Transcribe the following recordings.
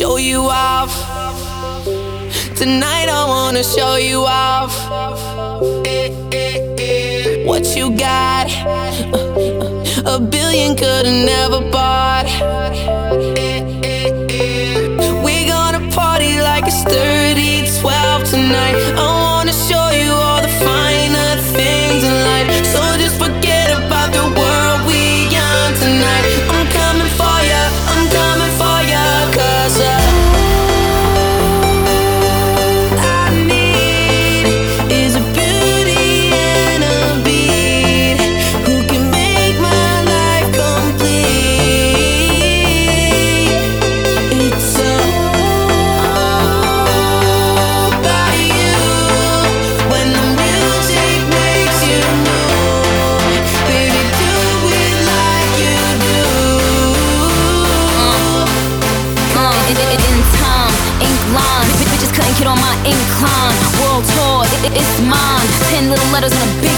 show you off. Tonight I wanna show you off. What you got? A billion could've never bought. We gonna party like it's 30 12 tonight. Oh, it's mine. Ten little letters on a big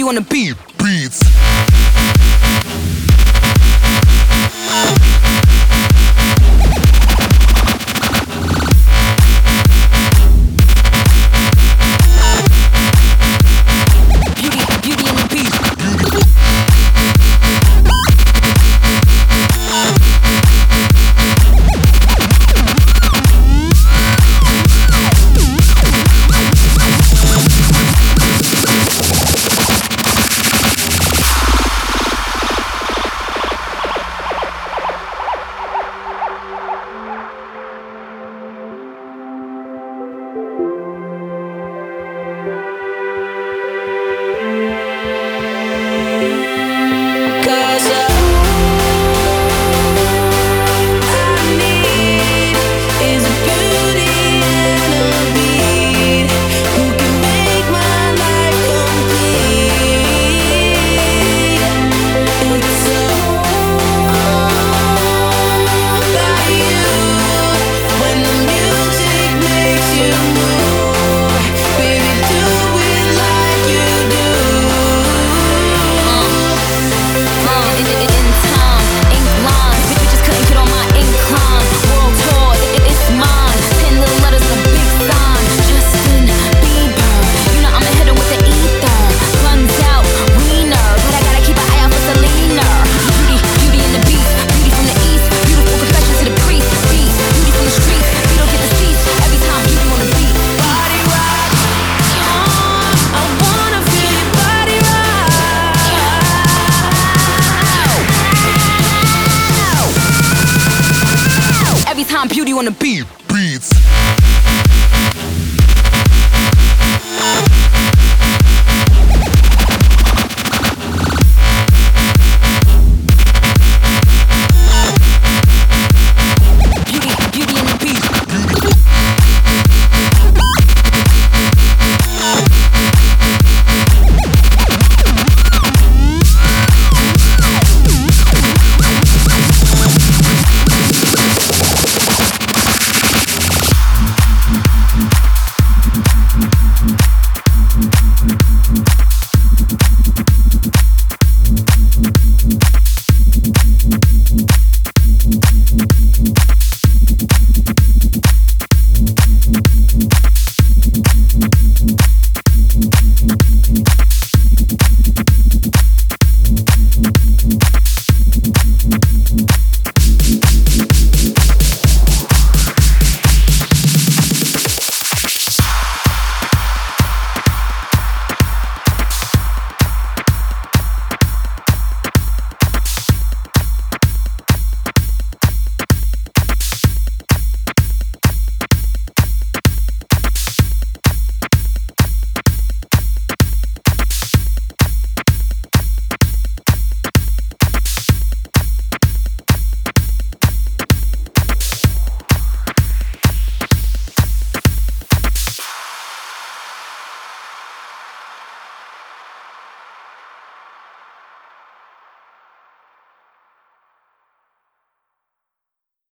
you wanna be? Beats. wanna be beats.